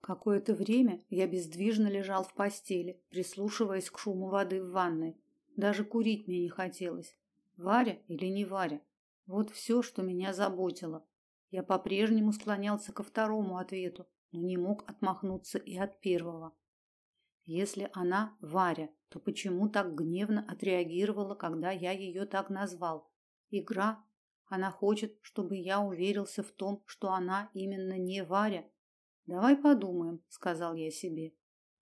Какое-то время я бездвижно лежал в постели, прислушиваясь к шуму воды в ванной. Даже курить мне не хотелось. Варя или не Варя? Вот все, что меня заботило. Я по-прежнему склонялся ко второму ответу, но не мог отмахнуться и от первого. Если она Варя, то почему так гневно отреагировала, когда я ее так назвал? Игра. Она хочет, чтобы я уверился в том, что она именно не Варя. Давай подумаем, сказал я себе.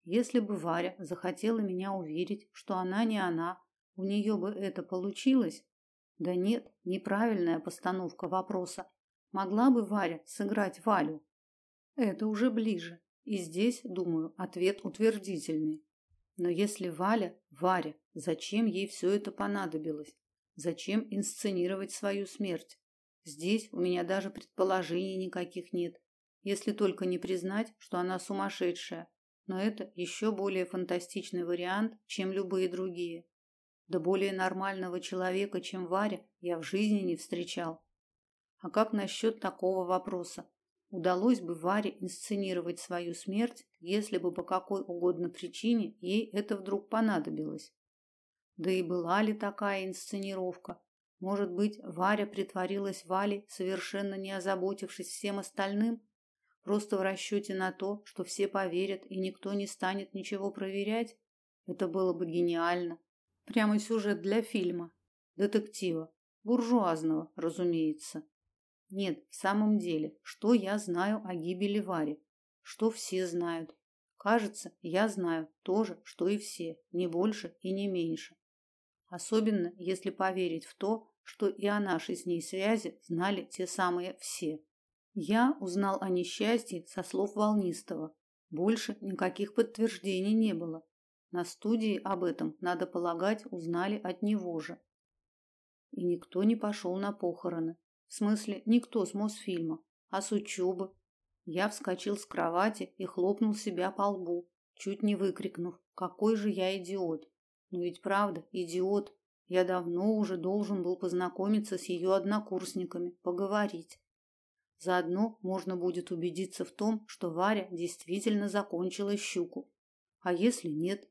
Если бы Варя захотела меня уверить, что она не она, у нее бы это получилось? Да нет, неправильная постановка вопроса. Могла бы Варя сыграть Валю? Это уже ближе. И здесь, думаю, ответ утвердительный. Но если Валя Варя, зачем ей все это понадобилось? Зачем инсценировать свою смерть? Здесь у меня даже предположений никаких нет, если только не признать, что она сумасшедшая. Но это еще более фантастичный вариант, чем любые другие. Да более нормального человека, чем Варя, я в жизни не встречал. А как насчет такого вопроса? Удалось бы Варе инсценировать свою смерть, если бы по какой угодно причине ей это вдруг понадобилось. Да и была ли такая инсценировка? Может быть, Варя притворилась Валей, совершенно не озаботившись всем остальным, просто в расчете на то, что все поверят и никто не станет ничего проверять? Это было бы гениально. Прямо сюжет для фильма, детектива, буржуазного, разумеется. Нет, в самом деле, что я знаю о гибели Вари? Что все знают? Кажется, я знаю то же, что и все, не больше и не меньше. Особенно, если поверить в то, что и о нашей с ней связи знали те самые все. Я узнал о несчастье со слов Волнистого. Больше никаких подтверждений не было. На студии об этом, надо полагать, узнали от него же. И никто не пошел на похороны. В смысле, никто с Мосфильма, а с учебы. Я вскочил с кровати и хлопнул себя по лбу, чуть не выкрикнув: "Какой же я идиот!" Но ведь правда, идиот. Я давно уже должен был познакомиться с ее однокурсниками, поговорить. Заодно можно будет убедиться в том, что Варя действительно закончила щуку. А если нет?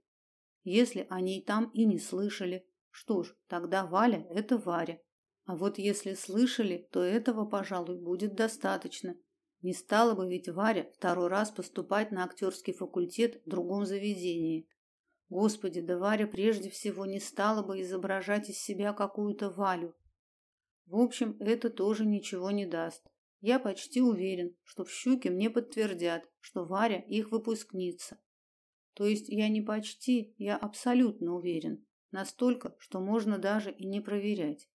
Если они там и не слышали, что ж, тогда Валя это Варя. А вот если слышали, то этого, пожалуй, будет достаточно. Не стала бы ведь Варя второй раз поступать на актерский факультет в другом заведении. Господи, да Варя прежде всего не стала бы изображать из себя какую-то Валю. В общем, это тоже ничего не даст. Я почти уверен, что в Щуке мне подтвердят, что Варя их выпускница. То есть я не почти, я абсолютно уверен, настолько, что можно даже и не проверять.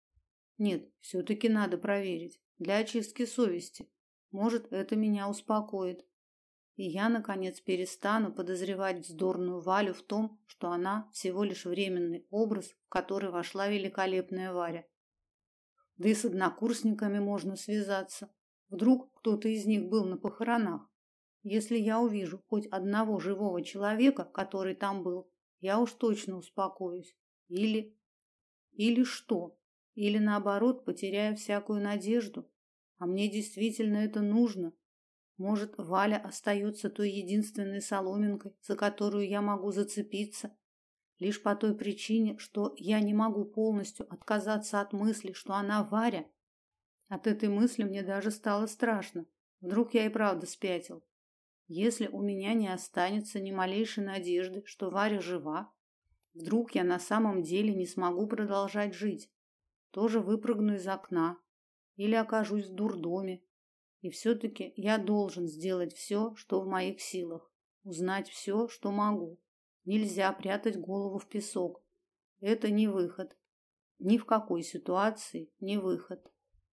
Нет, все таки надо проверить для очистки совести. Может, это меня успокоит. И я наконец перестану подозревать вздорную Валю в том, что она всего лишь временный образ, в который вошла великолепная Варя. Да и с однокурсниками можно связаться. Вдруг кто-то из них был на похоронах. Если я увижу хоть одного живого человека, который там был, я уж точно успокоюсь. Или или что? Или наоборот, потеряю всякую надежду. А мне действительно это нужно. Может, Валя остается той единственной соломинкой, за которую я могу зацепиться, лишь по той причине, что я не могу полностью отказаться от мысли, что она Варя. От этой мысли мне даже стало страшно. Вдруг я и правда спятил. Если у меня не останется ни малейшей надежды, что Варя жива, вдруг я на самом деле не смогу продолжать жить тоже выпрыгну из окна или окажусь в дурдоме. И все таки я должен сделать все, что в моих силах, узнать все, что могу. Нельзя прятать голову в песок. Это не выход. Ни в какой ситуации не выход.